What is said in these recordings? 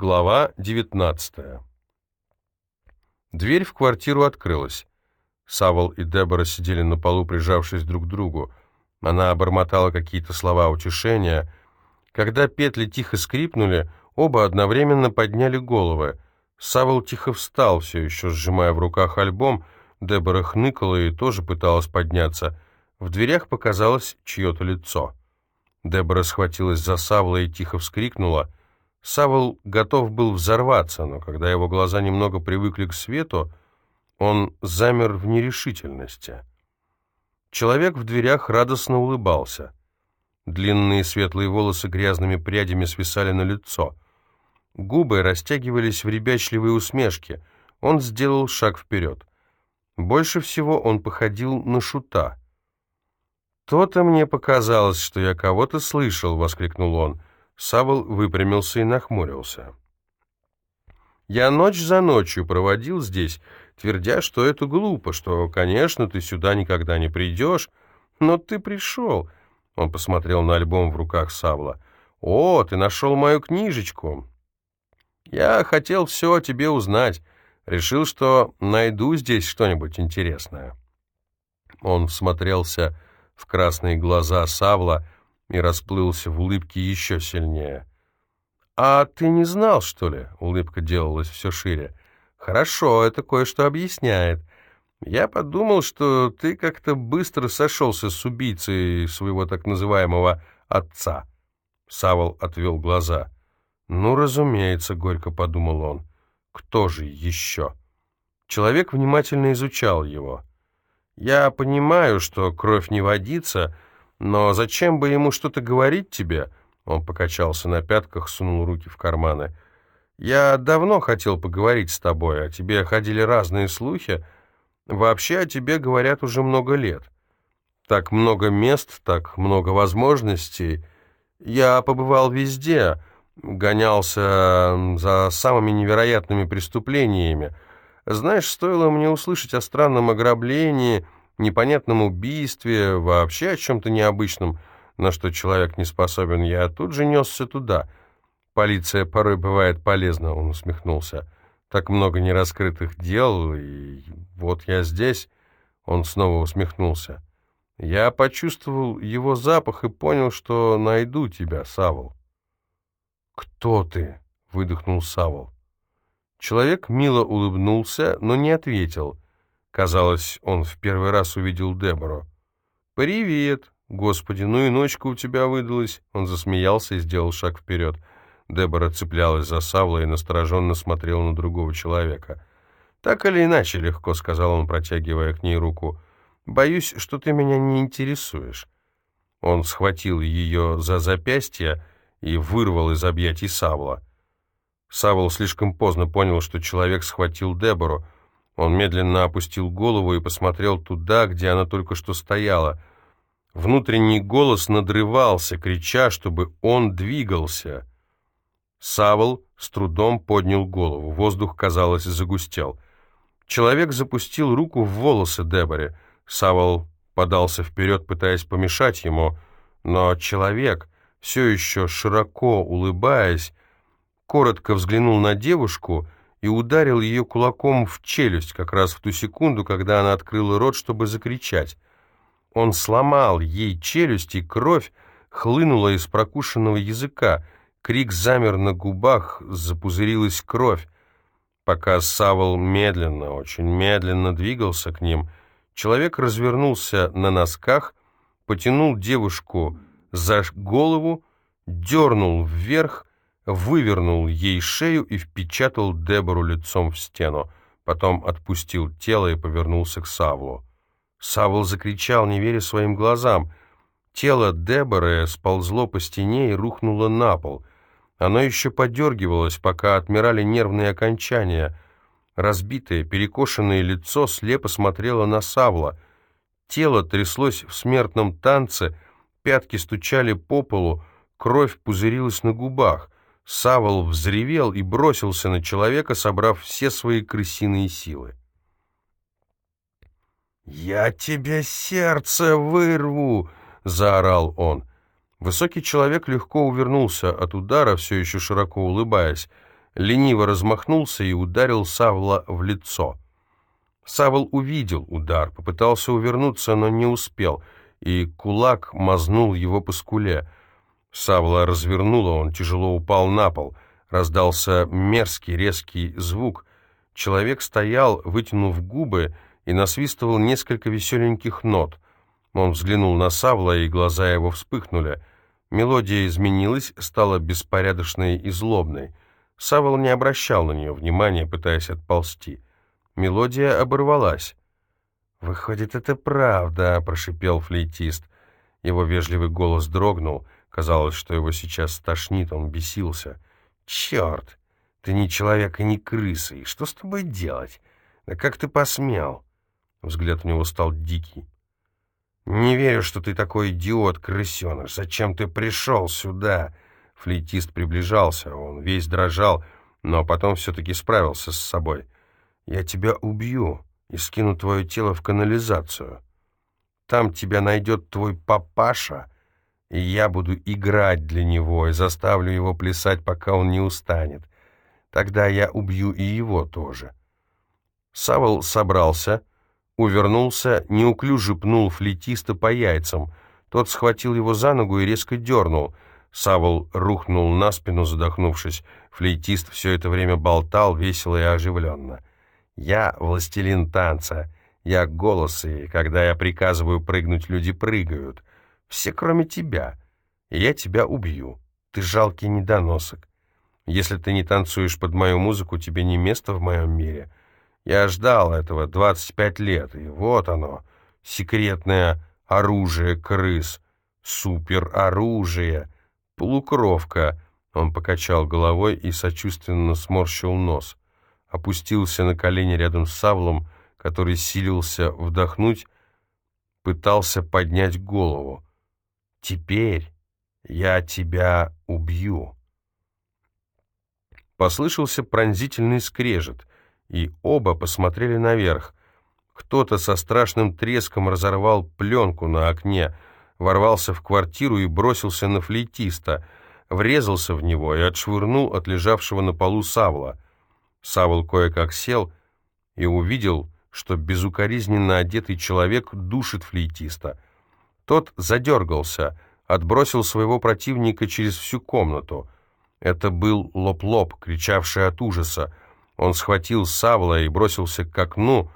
Глава 19 Дверь в квартиру открылась. Савол и Дебора сидели на полу, прижавшись друг к другу. Она обормотала какие-то слова утешения. Когда петли тихо скрипнули, оба одновременно подняли головы. Савол тихо встал, все еще сжимая в руках альбом. Дебора хныкала и тоже пыталась подняться. В дверях показалось чье-то лицо. Дебора схватилась за Савла и тихо вскрикнула — Савол готов был взорваться, но когда его глаза немного привыкли к свету, он замер в нерешительности. Человек в дверях радостно улыбался. Длинные светлые волосы грязными прядями свисали на лицо. Губы растягивались в ребячливые усмешки. Он сделал шаг вперед. Больше всего он походил на шута. «То-то мне показалось, что я кого-то слышал», — воскликнул он. Савол выпрямился и нахмурился. «Я ночь за ночью проводил здесь, твердя, что это глупо, что, конечно, ты сюда никогда не придешь, но ты пришел». Он посмотрел на альбом в руках Савла. «О, ты нашел мою книжечку!» «Я хотел все о тебе узнать. Решил, что найду здесь что-нибудь интересное». Он всмотрелся в красные глаза Савла, и расплылся в улыбке еще сильнее. «А ты не знал, что ли?» — улыбка делалась все шире. «Хорошо, это кое-что объясняет. Я подумал, что ты как-то быстро сошелся с убийцей своего так называемого отца». Савол отвел глаза. «Ну, разумеется», — горько подумал он. «Кто же еще?» Человек внимательно изучал его. «Я понимаю, что кровь не водится», но зачем бы ему что-то говорить тебе?» Он покачался на пятках, сунул руки в карманы. «Я давно хотел поговорить с тобой, о тебе ходили разные слухи. Вообще о тебе говорят уже много лет. Так много мест, так много возможностей. Я побывал везде, гонялся за самыми невероятными преступлениями. Знаешь, стоило мне услышать о странном ограблении...» непонятном убийстве, вообще о чем-то необычном, на что человек не способен, я тут же несся туда. Полиция порой бывает полезна, он усмехнулся. Так много нераскрытых дел, и вот я здесь. Он снова усмехнулся. Я почувствовал его запах и понял, что найду тебя, Савол. «Кто ты?» — выдохнул Савол. Человек мило улыбнулся, но не ответил — Казалось, он в первый раз увидел Дебору. «Привет! Господи, ну и ночка у тебя выдалась!» Он засмеялся и сделал шаг вперед. Дебора цеплялась за Савла и настороженно смотрела на другого человека. «Так или иначе легко», — сказал он, протягивая к ней руку. «Боюсь, что ты меня не интересуешь». Он схватил ее за запястье и вырвал из объятий Савла. Савл слишком поздно понял, что человек схватил Дебору, он медленно опустил голову и посмотрел туда, где она только что стояла. Внутренний голос надрывался, крича, чтобы он двигался. Савол с трудом поднял голову. Воздух, казалось, загустел. Человек запустил руку в волосы Деборе. Савол подался вперед, пытаясь помешать ему, но человек, все еще широко улыбаясь, коротко взглянул на девушку и ударил ее кулаком в челюсть как раз в ту секунду, когда она открыла рот, чтобы закричать. Он сломал ей челюсть, и кровь хлынула из прокушенного языка. Крик замер на губах, запузырилась кровь. Пока Савол медленно, очень медленно двигался к ним, человек развернулся на носках, потянул девушку за голову, дернул вверх, вывернул ей шею и впечатал Дебору лицом в стену. Потом отпустил тело и повернулся к Савлу. Савл закричал, не веря своим глазам. Тело Деборы сползло по стене и рухнуло на пол. Оно еще подергивалось, пока отмирали нервные окончания. Разбитое, перекошенное лицо слепо смотрело на Савла. Тело тряслось в смертном танце, пятки стучали по полу, кровь пузырилась на губах — Савол взревел и бросился на человека, собрав все свои крысиные силы. «Я тебе сердце вырву!» — заорал он. Высокий человек легко увернулся от удара, все еще широко улыбаясь. лениво размахнулся и ударил Савла в лицо. Савл увидел удар, попытался увернуться, но не успел, и кулак мазнул его по скуле. Савла развернуло, он тяжело упал на пол. Раздался мерзкий резкий звук. Человек стоял, вытянув губы, и насвистывал несколько веселеньких нот. Он взглянул на Савла, и глаза его вспыхнули. Мелодия изменилась, стала беспорядочной и злобной. Савол не обращал на нее внимания, пытаясь отползти. Мелодия оборвалась. «Выходит, это правда», — прошипел флейтист. Его вежливый голос дрогнул. Казалось, что его сейчас стошнит, он бесился. «Черт! Ты не человек и не крыса, и что с тобой делать? Да как ты посмел?» Взгляд у него стал дикий. «Не верю, что ты такой идиот, крысеныш. Зачем ты пришел сюда?» Флейтист приближался, он весь дрожал, но потом все-таки справился с собой. «Я тебя убью и скину твое тело в канализацию. Там тебя найдет твой папаша, и я буду играть для него и заставлю его плясать, пока он не устанет. Тогда я убью и его тоже». Савол собрался увернулся, неуклюже пнул флетиста по яйцам. Тот схватил его за ногу и резко дернул. Савол рухнул на спину, задохнувшись. Флейтист все это время болтал весело и оживленно. «Я властелин танца. Я голос, и когда я приказываю прыгнуть, люди прыгают. Все, кроме тебя. Я тебя убью. Ты жалкий недоносок. Если ты не танцуешь под мою музыку, тебе не место в моем мире». Я ждал этого 25 лет, и вот оно, секретное оружие крыс, супероружие, полукровка. Он покачал головой и сочувственно сморщил нос. Опустился на колени рядом с Савлом, который силился вдохнуть, пытался поднять голову. «Теперь я тебя убью». Послышался пронзительный скрежет и оба посмотрели наверх. Кто-то со страшным треском разорвал пленку на окне, ворвался в квартиру и бросился на флейтиста, врезался в него и отшвырнул от лежавшего на полу Савла. Савл кое-как сел и увидел, что безукоризненно одетый человек душит флейтиста. Тот задергался, отбросил своего противника через всю комнату. Это был Лоп-Лоп, кричавший от ужаса. Он схватил Савла и бросился к окну,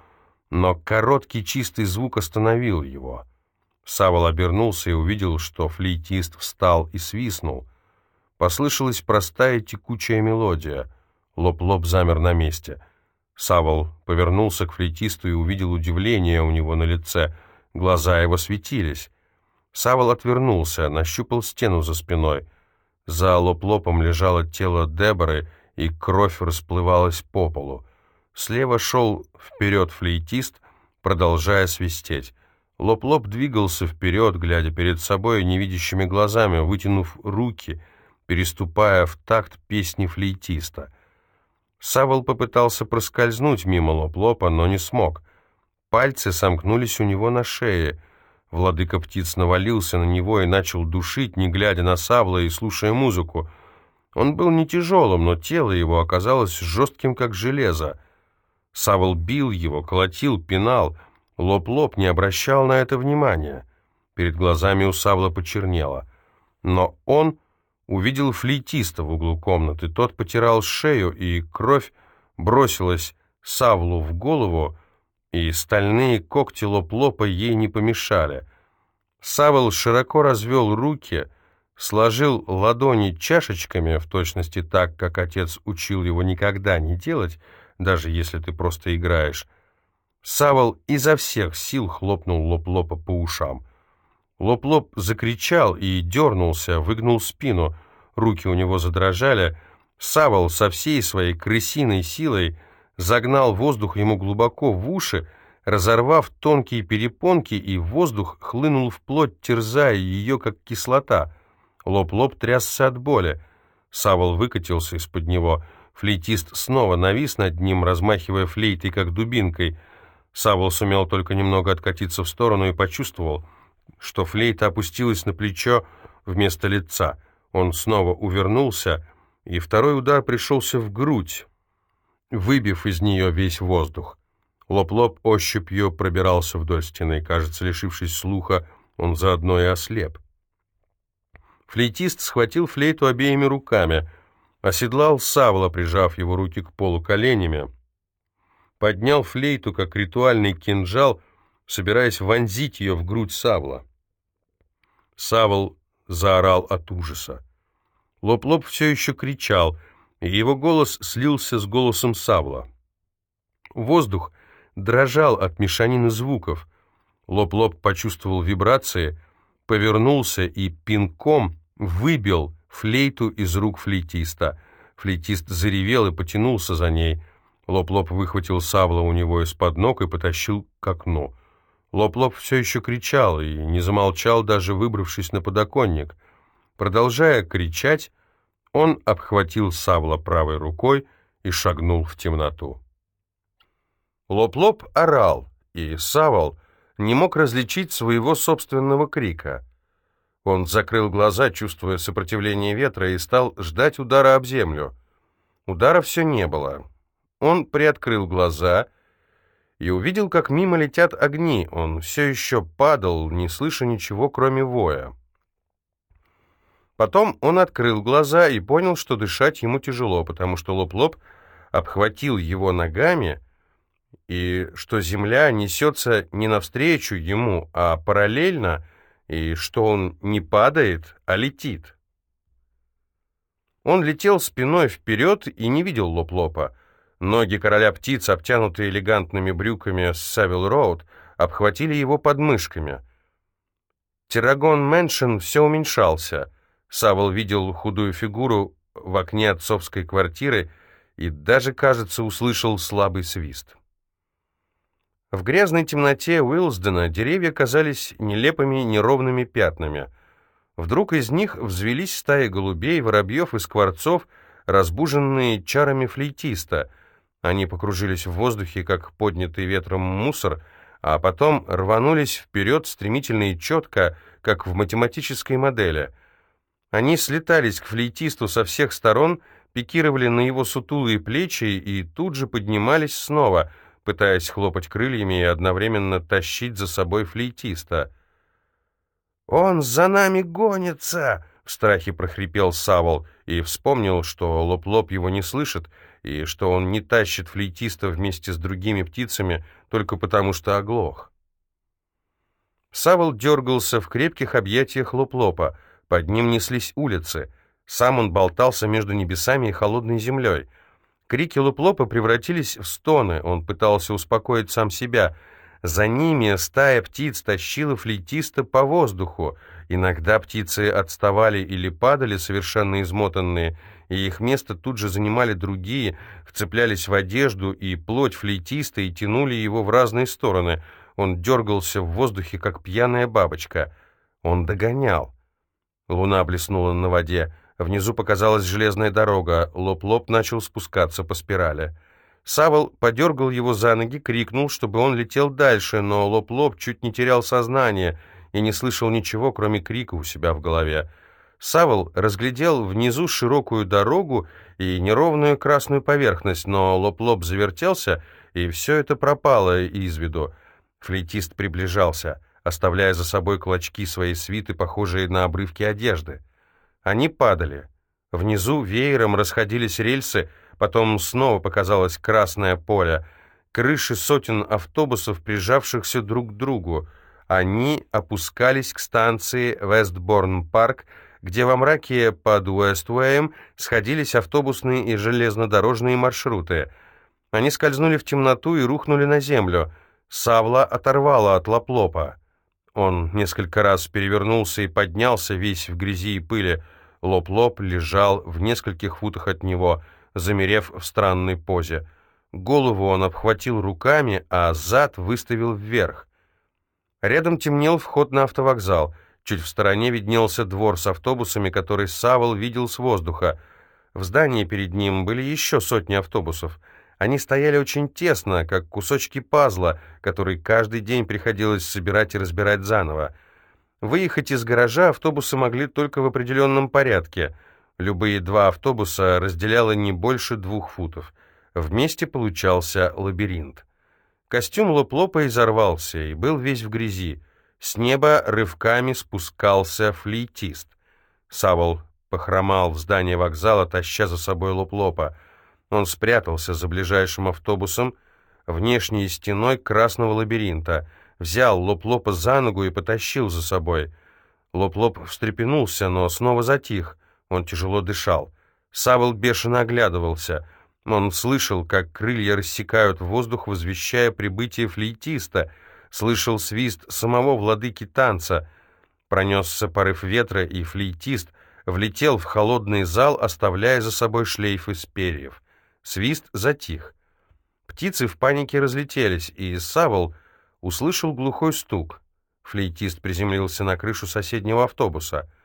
но короткий чистый звук остановил его. Савол обернулся и увидел, что флейтист встал и свистнул. Послышалась простая текучая мелодия. Лоп-лоп замер на месте. Савол повернулся к флейтисту и увидел удивление у него на лице. Глаза его светились. Савол отвернулся, нащупал стену за спиной. За лоп-лопом лежало тело Деборы, и кровь расплывалась по полу. Слева шел вперед флейтист, продолжая свистеть. Лоп-лоп двигался вперед, глядя перед собой невидящими глазами, вытянув руки, переступая в такт песни флейтиста. Савол попытался проскользнуть мимо Лоп-лопа, но не смог. Пальцы сомкнулись у него на шее. Владыка птиц навалился на него и начал душить, не глядя на Савла и слушая музыку — он был не тяжелым, но тело его оказалось жестким, как железо. Савол бил его, колотил, пинал. Лоб-лоб не обращал на это внимания. Перед глазами у Савла почернело. Но он увидел флейтиста в углу комнаты. Тот потирал шею, и кровь бросилась Савлу в голову, и стальные когти лоб-лопа ей не помешали. Савол широко развел руки — сложил ладони чашечками, в точности так, как отец учил его никогда не делать, даже если ты просто играешь. Савол изо всех сил хлопнул Лоп-Лопа по ушам. Лоп-Лоп закричал и дернулся, выгнул спину, руки у него задрожали. Савол со всей своей крысиной силой загнал воздух ему глубоко в уши, разорвав тонкие перепонки, и воздух хлынул в плоть, терзая ее, как кислота — Лоп-лоп трясся от боли. Савол выкатился из-под него. Флейтист снова навис над ним, размахивая флейтой, как дубинкой. Савол сумел только немного откатиться в сторону и почувствовал, что флейта опустилась на плечо вместо лица. Он снова увернулся, и второй удар пришелся в грудь, выбив из нее весь воздух. Лоп-лоп ощупью пробирался вдоль стены. Кажется, лишившись слуха, он заодно и ослеп. Флейтист схватил флейту обеими руками, оседлал Савла, прижав его руки к полу коленями, поднял флейту, как ритуальный кинжал, собираясь вонзить ее в грудь Савла. Савл заорал от ужаса. Лоп-лоп все еще кричал, его голос слился с голосом Савла. Воздух дрожал от мешанины звуков. Лоп-лоп почувствовал вибрации, повернулся и пинком выбил флейту из рук флейтиста. Флейтист заревел и потянулся за ней. Лоп-лоп выхватил Савла у него из-под ног и потащил к окну. Лоп-лоп все еще кричал и не замолчал, даже выбравшись на подоконник. Продолжая кричать, он обхватил Савла правой рукой и шагнул в темноту. Лоп-лоп орал, и Савол не мог различить своего собственного крика. Он закрыл глаза, чувствуя сопротивление ветра, и стал ждать удара об землю. Удара все не было. Он приоткрыл глаза и увидел, как мимо летят огни. Он все еще падал, не слыша ничего, кроме воя. Потом он открыл глаза и понял, что дышать ему тяжело, потому что лоп-лоп обхватил его ногами, и что земля несется не навстречу ему, а параллельно, и что он не падает, а летит. Он летел спиной вперед и не видел лоп-лопа. Ноги короля птиц, обтянутые элегантными брюками с Савил Роуд, обхватили его подмышками. Тирагон Мэншен все уменьшался. Савол видел худую фигуру в окне отцовской квартиры и даже, кажется, услышал слабый свист. В грязной темноте Уилсдена деревья казались нелепыми неровными пятнами. Вдруг из них взвелись стаи голубей, воробьев и скворцов, разбуженные чарами флейтиста. Они покружились в воздухе, как поднятый ветром мусор, а потом рванулись вперед стремительно и четко, как в математической модели. Они слетались к флейтисту со всех сторон, пикировали на его сутулые плечи и тут же поднимались снова — пытаясь хлопать крыльями и одновременно тащить за собой флейтиста. «Он за нами гонится!» — в страхе прохрипел Савол и вспомнил, что Лоп-Лоп его не слышит, и что он не тащит флейтиста вместе с другими птицами только потому, что оглох. Савол дергался в крепких объятиях Лоп-Лопа, под ним неслись улицы, сам он болтался между небесами и холодной землей — Крики Луплопа превратились в стоны, он пытался успокоить сам себя. За ними стая птиц тащила флейтиста по воздуху. Иногда птицы отставали или падали, совершенно измотанные, и их место тут же занимали другие, вцеплялись в одежду и плоть флейтиста и тянули его в разные стороны. Он дергался в воздухе, как пьяная бабочка. Он догонял. Луна блеснула на воде. Внизу показалась железная дорога. Лоп-лоп начал спускаться по спирали. Савол подергал его за ноги, крикнул, чтобы он летел дальше, но Лоп-лоп чуть не терял сознание и не слышал ничего, кроме крика у себя в голове. Савол разглядел внизу широкую дорогу и неровную красную поверхность, но Лоп-лоп завертелся, и все это пропало из виду. Флейтист приближался, оставляя за собой клочки своей свиты, похожие на обрывки одежды. Они падали. Внизу веером расходились рельсы, потом снова показалось красное поле, крыши сотен автобусов, прижавшихся друг к другу. Они опускались к станции Вестборн-парк, где во мраке под Уэствуэем сходились автобусные и железнодорожные маршруты. Они скользнули в темноту и рухнули на землю. Савла оторвало от Лоплопа. Он несколько раз перевернулся и поднялся, весь в грязи и пыли. Лоп-лоп лежал в нескольких футах от него, замерев в странной позе. Голову он обхватил руками, а зад выставил вверх. Рядом темнел вход на автовокзал. Чуть в стороне виднелся двор с автобусами, который Савол видел с воздуха. В здании перед ним были еще сотни автобусов. Они стояли очень тесно, как кусочки пазла, который каждый день приходилось собирать и разбирать заново. Выехать из гаража автобусы могли только в определенном порядке. Любые два автобуса разделяло не больше двух футов. Вместе получался лабиринт. Костюм Лоплопа изорвался и был весь в грязи. С неба рывками спускался флейтист. Савол похромал в здание вокзала, таща за собой Лоплопа. Он спрятался за ближайшим автобусом, внешней стеной красного лабиринта, взял Лоплопа за ногу и потащил за собой. Лоп-Лоп встрепенулся, но снова затих. Он тяжело дышал. Савол бешено оглядывался. Он слышал, как крылья рассекают воздух, возвещая прибытие флейтиста. Слышал свист самого владыки танца. Пронесся порыв ветра, и флейтист влетел в холодный зал, оставляя за собой шлейф из перьев. Свист затих. Птицы в панике разлетелись, и Савол услышал глухой стук. Флейтист приземлился на крышу соседнего автобуса —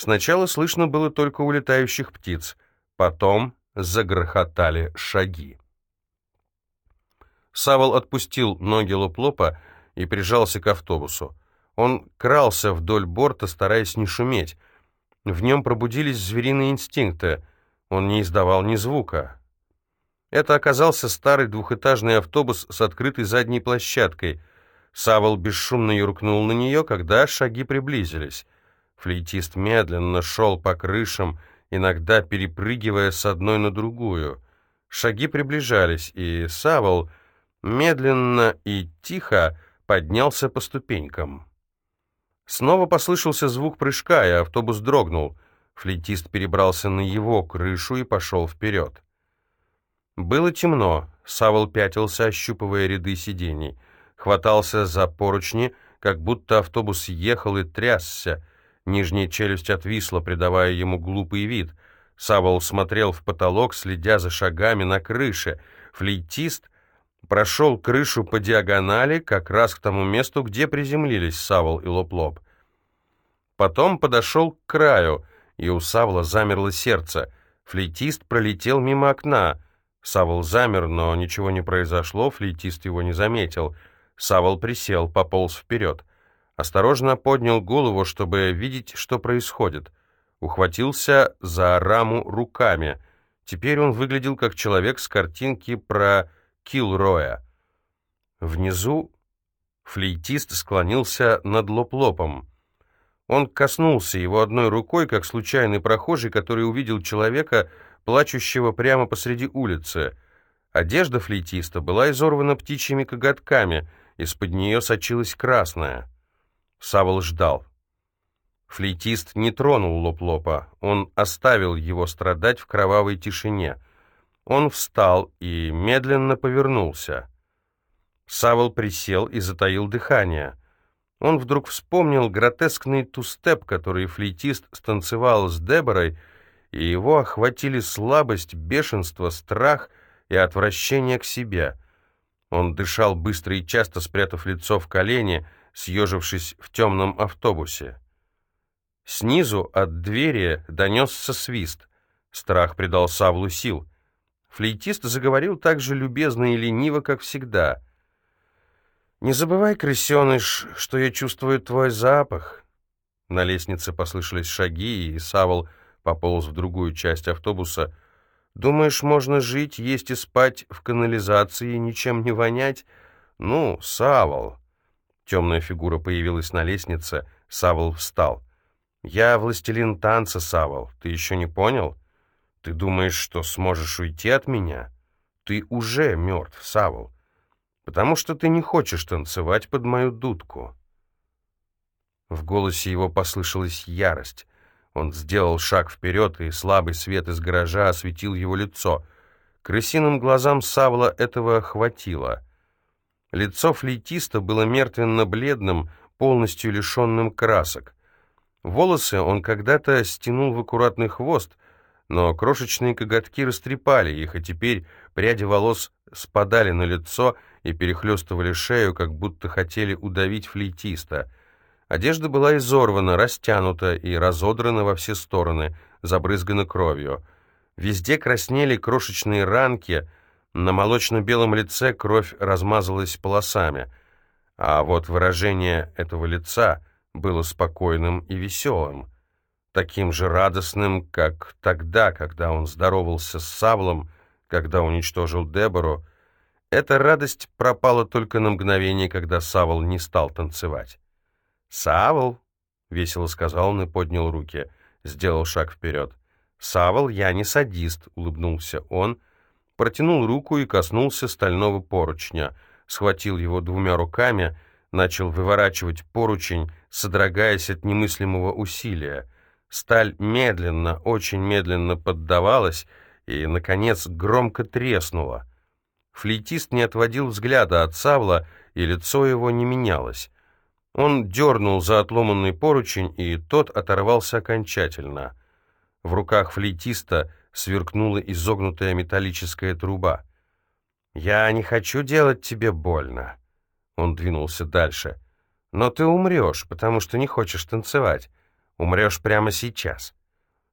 Сначала слышно было только улетающих птиц, потом загрохотали шаги. Савол отпустил ноги Лоп-Лопа и прижался к автобусу. Он крался вдоль борта, стараясь не шуметь. В нем пробудились звериные инстинкты. Он не издавал ни звука. Это оказался старый двухэтажный автобус с открытой задней площадкой. Савол бесшумно юркнул на нее, когда шаги приблизились. Флейтист медленно шел по крышам, иногда перепрыгивая с одной на другую. Шаги приближались, и Савол медленно и тихо поднялся по ступенькам. Снова послышался звук прыжка, и автобус дрогнул. Флейтист перебрался на его крышу и пошел вперед. Было темно. Савол пятился, ощупывая ряды сидений. Хватался за поручни, как будто автобус ехал и трясся. Нижняя челюсть отвисла, придавая ему глупый вид. Савол смотрел в потолок, следя за шагами на крыше. Флейтист прошел крышу по диагонали, как раз к тому месту, где приземлились Савол и Лоп-Лоп. Потом подошел к краю, и у Савла замерло сердце. Флейтист пролетел мимо окна. Савол замер, но ничего не произошло, флейтист его не заметил. Савол присел, пополз вперед. Осторожно поднял голову, чтобы видеть, что происходит. Ухватился за раму руками. Теперь он выглядел как человек с картинки про Килроя. Внизу флейтист склонился над лоп-лопом. Он коснулся его одной рукой, как случайный прохожий, который увидел человека, плачущего прямо посреди улицы. Одежда флейтиста была изорвана птичьими коготками, из-под нее сочилась красная. Савол ждал. Флейтист не тронул Лоп-Лопа, он оставил его страдать в кровавой тишине. Он встал и медленно повернулся. Савол присел и затаил дыхание. Он вдруг вспомнил гротескный тустеп, который флейтист станцевал с Деборой, и его охватили слабость, бешенство, страх и отвращение к себе. Он дышал быстро и часто, спрятав лицо в колени, — съежившись в темном автобусе. Снизу от двери донесся свист. Страх придал Савлу сил. Флейтист заговорил так же любезно и лениво, как всегда. «Не забывай, крысеныш, что я чувствую твой запах». На лестнице послышались шаги, и Савл пополз в другую часть автобуса. «Думаешь, можно жить, есть и спать в канализации ничем не вонять? Ну, Савл, Темная фигура появилась на лестнице, Савол встал. «Я властелин танца, Савол, ты еще не понял? Ты думаешь, что сможешь уйти от меня? Ты уже мертв, Савол, потому что ты не хочешь танцевать под мою дудку». В голосе его послышалась ярость. Он сделал шаг вперед, и слабый свет из гаража осветил его лицо. Крысиным глазам Савла этого хватило — Лицо флейтиста было мертвенно-бледным, полностью лишенным красок. Волосы он когда-то стянул в аккуратный хвост, но крошечные коготки растрепали их, и теперь пряди волос спадали на лицо и перехлестывали шею, как будто хотели удавить флейтиста. Одежда была изорвана, растянута и разодрана во все стороны, забрызгана кровью. Везде краснели крошечные ранки — на молочно-белом лице кровь размазалась полосами, а вот выражение этого лица было спокойным и веселым. таким же радостным, как тогда, когда он здоровался с Савлом, когда уничтожил Дебору. Эта радость пропала только на мгновение, когда Савл не стал танцевать. «Савл!» — весело сказал он и поднял руки, сделал шаг вперед. «Савл, я не садист», — улыбнулся он, протянул руку и коснулся стального поручня, схватил его двумя руками, начал выворачивать поручень, содрогаясь от немыслимого усилия. Сталь медленно, очень медленно поддавалась и, наконец, громко треснула. Флейтист не отводил взгляда от Савла, и лицо его не менялось. Он дернул за отломанный поручень, и тот оторвался окончательно. В руках флейтиста сверкнула изогнутая металлическая труба. «Я не хочу делать тебе больно», — он двинулся дальше. «Но ты умрешь, потому что не хочешь танцевать. Умрешь прямо сейчас».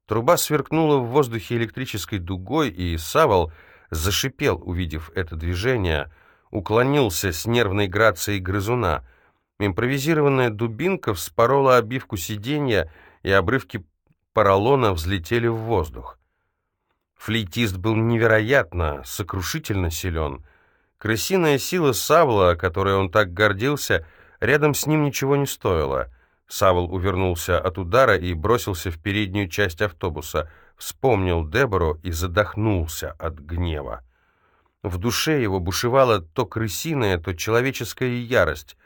Труба сверкнула в воздухе электрической дугой, и Савол зашипел, увидев это движение, уклонился с нервной грацией грызуна. Импровизированная дубинка вспорола обивку сиденья, и обрывки поролона взлетели в воздух. Флейтист был невероятно, сокрушительно силен. Крысиная сила Савла, которой он так гордился, рядом с ним ничего не стоила. Савл увернулся от удара и бросился в переднюю часть автобуса, вспомнил Дебору и задохнулся от гнева. В душе его бушевала то крысиная, то человеческая ярость.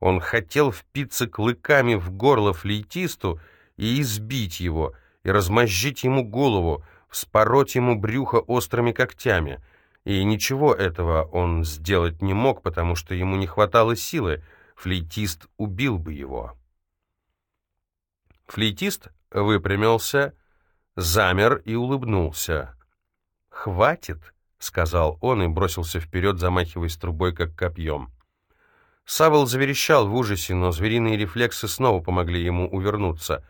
Он хотел впиться клыками в горло флейтисту и избить его, и размозжить ему голову, вспороть ему брюхо острыми когтями. И ничего этого он сделать не мог, потому что ему не хватало силы, флейтист убил бы его. Флейтист выпрямился, замер и улыбнулся. «Хватит», — сказал он и бросился вперед, замахиваясь трубой, как копьем. Савол заверещал в ужасе, но звериные рефлексы снова помогли ему увернуться.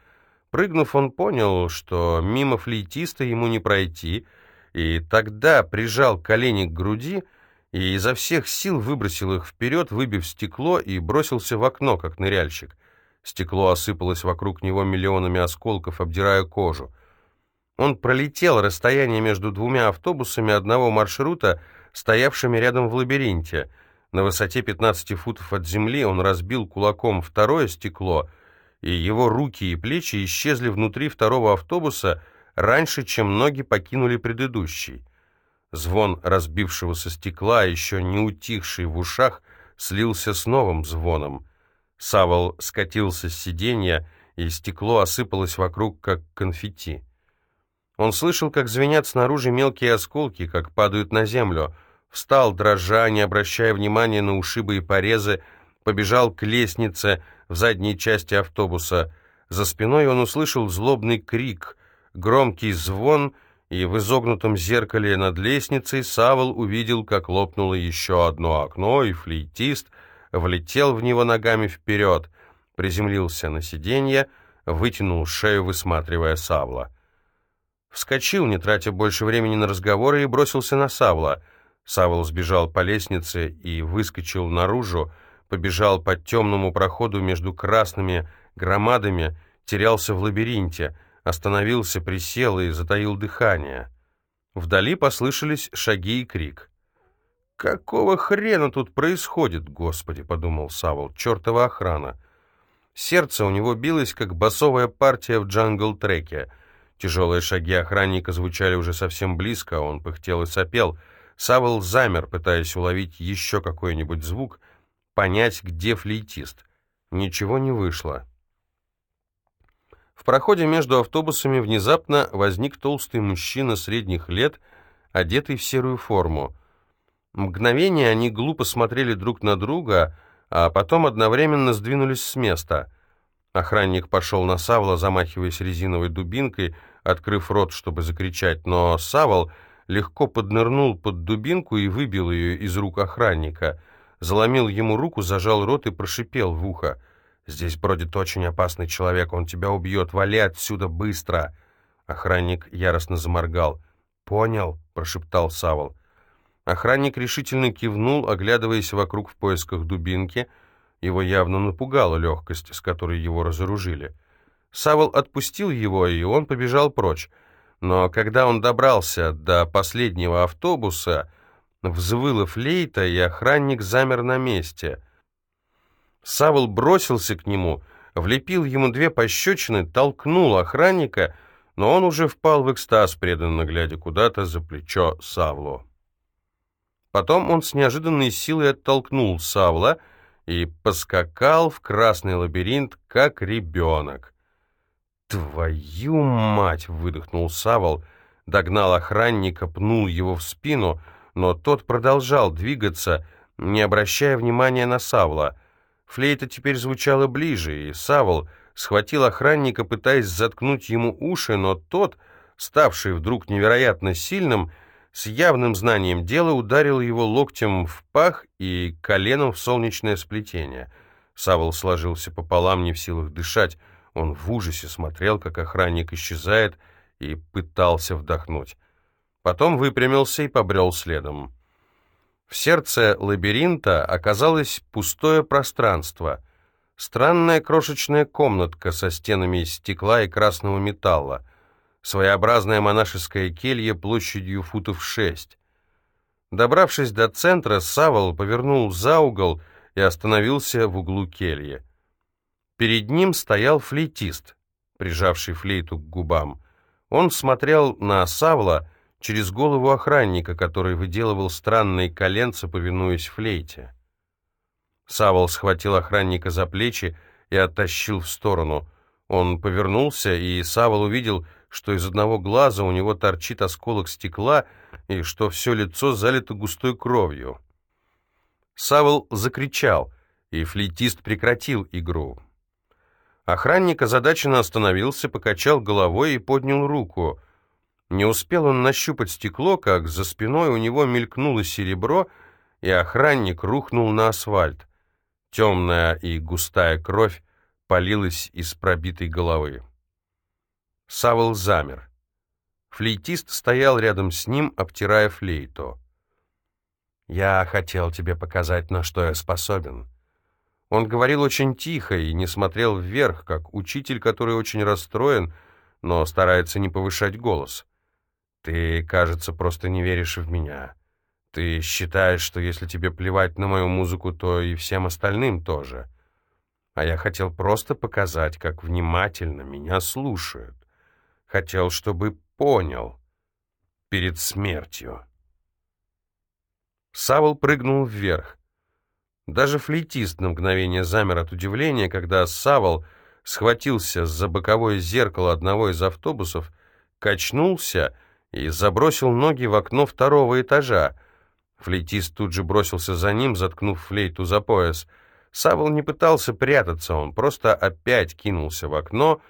Прыгнув, он понял, что мимо флейтиста ему не пройти, и тогда прижал колени к груди и изо всех сил выбросил их вперед, выбив стекло, и бросился в окно, как ныряльщик. Стекло осыпалось вокруг него миллионами осколков, обдирая кожу. Он пролетел расстояние между двумя автобусами одного маршрута, стоявшими рядом в лабиринте — на высоте 15 футов от земли он разбил кулаком второе стекло, и его руки и плечи исчезли внутри второго автобуса раньше, чем ноги покинули предыдущий. Звон разбившегося стекла, еще не утихший в ушах, слился с новым звоном. Савол скатился с сиденья, и стекло осыпалось вокруг, как конфетти. Он слышал, как звенят снаружи мелкие осколки, как падают на землю — встал, дрожа, не обращая внимания на ушибы и порезы, побежал к лестнице в задней части автобуса. За спиной он услышал злобный крик, громкий звон, и в изогнутом зеркале над лестницей Савол увидел, как лопнуло еще одно окно, и флейтист влетел в него ногами вперед, приземлился на сиденье, вытянул шею, высматривая Савла. Вскочил, не тратя больше времени на разговоры, и бросился на Савла — Савол сбежал по лестнице и выскочил наружу, побежал по темному проходу между красными громадами, терялся в лабиринте, остановился, присел и затаил дыхание. Вдали послышались шаги и крик. «Какого хрена тут происходит, Господи?» — подумал Савол. «Чертова охрана!» Сердце у него билось, как басовая партия в джангл-треке. Тяжелые шаги охранника звучали уже совсем близко, он пыхтел и сопел — Савол замер, пытаясь уловить еще какой-нибудь звук, понять, где флейтист. Ничего не вышло. В проходе между автобусами внезапно возник толстый мужчина средних лет, одетый в серую форму. Мгновение они глупо смотрели друг на друга, а потом одновременно сдвинулись с места. Охранник пошел на Савла, замахиваясь резиновой дубинкой, открыв рот, чтобы закричать, но Савол легко поднырнул под дубинку и выбил ее из рук охранника. Заломил ему руку, зажал рот и прошипел в ухо. «Здесь бродит очень опасный человек, он тебя убьет, вали отсюда быстро!» Охранник яростно заморгал. «Понял», — прошептал Савол. Охранник решительно кивнул, оглядываясь вокруг в поисках дубинки. Его явно напугала легкость, с которой его разоружили. Савол отпустил его, и он побежал прочь. Но когда он добрался до последнего автобуса, взвыла флейта, и охранник замер на месте. Савол бросился к нему, влепил ему две пощечины, толкнул охранника, но он уже впал в экстаз, преданно глядя куда-то за плечо Савлу. Потом он с неожиданной силой оттолкнул Савла и поскакал в красный лабиринт, как ребенок. «Твою мать!» — выдохнул Савол, догнал охранника, пнул его в спину, но тот продолжал двигаться, не обращая внимания на Савла — Флейта теперь звучала ближе, и Савол схватил охранника, пытаясь заткнуть ему уши, но тот, ставший вдруг невероятно сильным, с явным знанием дела ударил его локтем в пах и коленом в солнечное сплетение. Савол сложился пополам, не в силах дышать. Он в ужасе смотрел, как охранник исчезает, и пытался вдохнуть. Потом выпрямился и побрел следом. В сердце лабиринта оказалось пустое пространство, странная крошечная комнатка со стенами из стекла и красного металла, своеобразная монашеская келья площадью футов шесть. Добравшись до центра, Савол повернул за угол и остановился в углу кельи. Перед ним стоял флейтист, прижавший флейту к губам. Он смотрел на Савла через голову охранника, который выделывал странные коленца, повинуясь флейте. Савол схватил охранника за плечи и оттащил в сторону. Он повернулся, и Савол увидел, что из одного глаза у него торчит осколок стекла и что все лицо залито густой кровью. Савол закричал, и флейтист прекратил игру. Охранник озадаченно остановился, покачал головой и поднял руку. Не успел он нащупать стекло, как за спиной у него мелькнуло серебро, и охранник рухнул на асфальт. Темная и густая кровь полилась из пробитой головы. Савол замер. Флейтист стоял рядом с ним, обтирая флейту. «Я хотел тебе показать, на что я способен». Он говорил очень тихо и не смотрел вверх, как учитель, который очень расстроен, но старается не повышать голос. Ты, кажется, просто не веришь в меня. Ты считаешь, что если тебе плевать на мою музыку, то и всем остальным тоже. А я хотел просто показать, как внимательно меня слушают. Хотел, чтобы понял. Перед смертью. Савол прыгнул вверх. Даже флейтист на мгновение замер от удивления, когда Савол схватился за боковое зеркало одного из автобусов, качнулся и забросил ноги в окно второго этажа. Флейтист тут же бросился за ним, заткнув флейту за пояс. Савол не пытался прятаться, он просто опять кинулся в окно,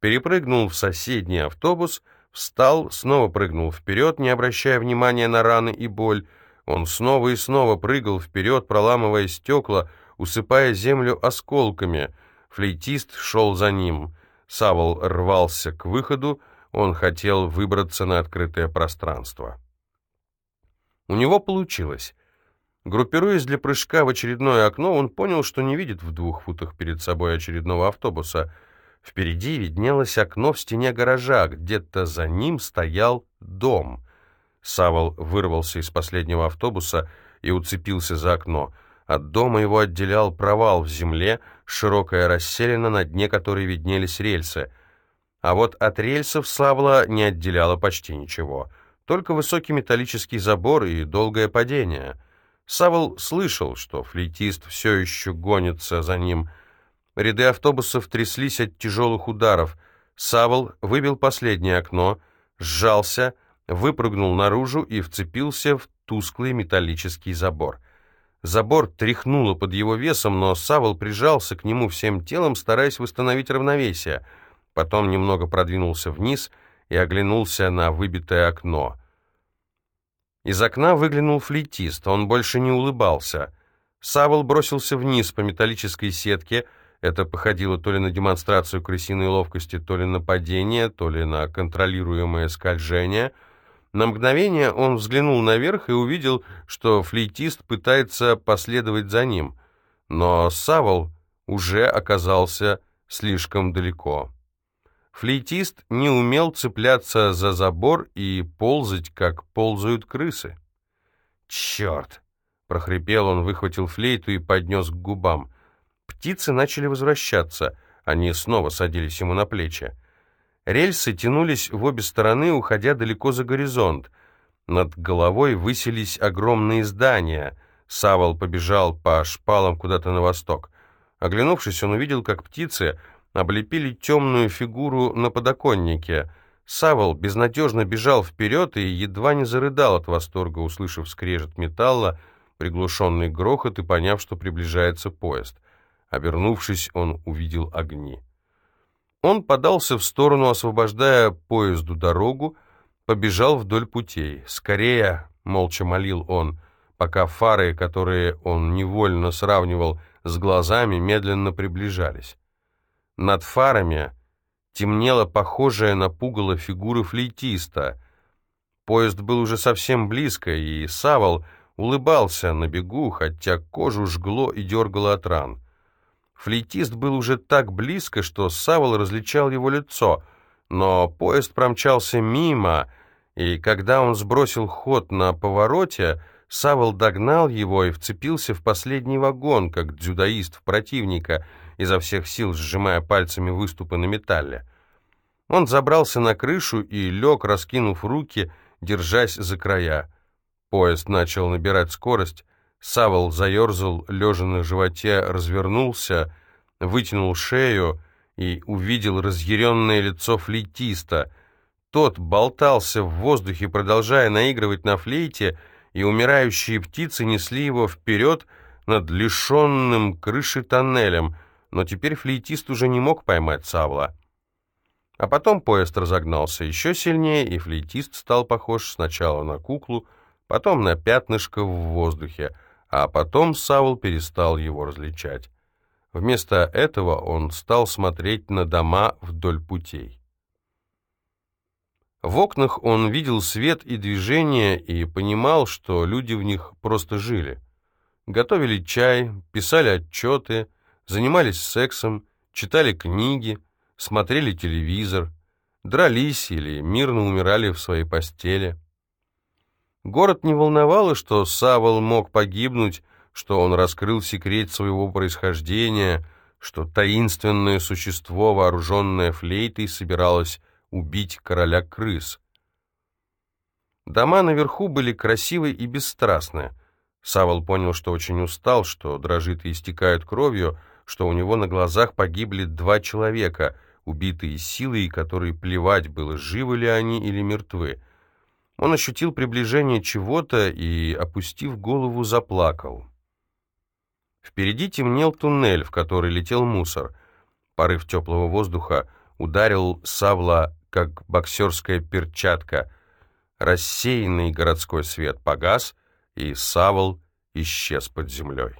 перепрыгнул в соседний автобус, встал, снова прыгнул вперед, не обращая внимания на раны и боль. Он снова и снова прыгал вперед, проламывая стекла, усыпая землю осколками. Флейтист шел за ним. Савол рвался к выходу, он хотел выбраться на открытое пространство. У него получилось. Группируясь для прыжка в очередное окно, он понял, что не видит в двух футах перед собой очередного автобуса. Впереди виднелось окно в стене гаража, где-то за ним стоял дом. Савол вырвался из последнего автобуса и уцепился за окно. От дома его отделял провал в земле, широкая расселена, на дне которой виднелись рельсы. А вот от рельсов Савла не отделяло почти ничего. Только высокий металлический забор и долгое падение. Савл слышал, что флейтист все еще гонится за ним. Ряды автобусов тряслись от тяжелых ударов. Савл выбил последнее окно, сжался, выпрыгнул наружу и вцепился в тусклый металлический забор. Забор тряхнуло под его весом, но Савл прижался к нему всем телом, стараясь восстановить равновесие — потом немного продвинулся вниз и оглянулся на выбитое окно. Из окна выглянул флейтист, он больше не улыбался. Савол бросился вниз по металлической сетке, это походило то ли на демонстрацию крысиной ловкости, то ли на падение, то ли на контролируемое скольжение. На мгновение он взглянул наверх и увидел, что флейтист пытается последовать за ним. Но Савол уже оказался слишком далеко. Флейтист не умел цепляться за забор и ползать, как ползают крысы. «Черт!» — прохрипел он, выхватил флейту и поднес к губам. Птицы начали возвращаться, они снова садились ему на плечи. Рельсы тянулись в обе стороны, уходя далеко за горизонт. Над головой высились огромные здания. Савол побежал по шпалам куда-то на восток. Оглянувшись, он увидел, как птицы облепили темную фигуру на подоконнике. Савол безнадежно бежал вперед и едва не зарыдал от восторга, услышав скрежет металла, приглушенный грохот и поняв, что приближается поезд. Обернувшись, он увидел огни. Он подался в сторону, освобождая поезду дорогу, побежал вдоль путей. «Скорее!» — молча молил он, пока фары, которые он невольно сравнивал с глазами, медленно приближались. Над фарами темнела похожая на пугало фигура флейтиста. Поезд был уже совсем близко, и Савол улыбался на бегу, хотя кожу жгло и дергало от ран. Флейтист был уже так близко, что Савол различал его лицо, но поезд промчался мимо, и когда он сбросил ход на повороте, Савол догнал его и вцепился в последний вагон, как дзюдоист в противника, изо всех сил сжимая пальцами выступы на металле. Он забрался на крышу и лег, раскинув руки, держась за края. Поезд начал набирать скорость, Савол заерзал, лежа на животе, развернулся, вытянул шею и увидел разъяренное лицо флейтиста. Тот болтался в воздухе, продолжая наигрывать на флейте, и умирающие птицы несли его вперед над лишенным крыши тоннелем, но теперь флейтист уже не мог поймать Савла. А потом поезд разогнался еще сильнее, и флейтист стал похож сначала на куклу, потом на пятнышко в воздухе — а потом Саул перестал его различать. Вместо этого он стал смотреть на дома вдоль путей. В окнах он видел свет и движение и понимал, что люди в них просто жили. Готовили чай, писали отчеты, занимались сексом, читали книги, смотрели телевизор, дрались или мирно умирали в своей постели. Город не волновало, что Савол мог погибнуть, что он раскрыл секрет своего происхождения, что таинственное существо, вооруженное флейтой, собиралось убить короля крыс. Дома наверху были красивы и бесстрастны. Савол понял, что очень устал, что дрожит и истекает кровью, что у него на глазах погибли два человека, убитые силой, которые плевать было, живы ли они или мертвы. Он ощутил приближение чего-то и, опустив голову, заплакал. Впереди темнел туннель, в который летел мусор. Порыв теплого воздуха ударил Савла, как боксерская перчатка. Рассеянный городской свет погас, и Савл исчез под землей.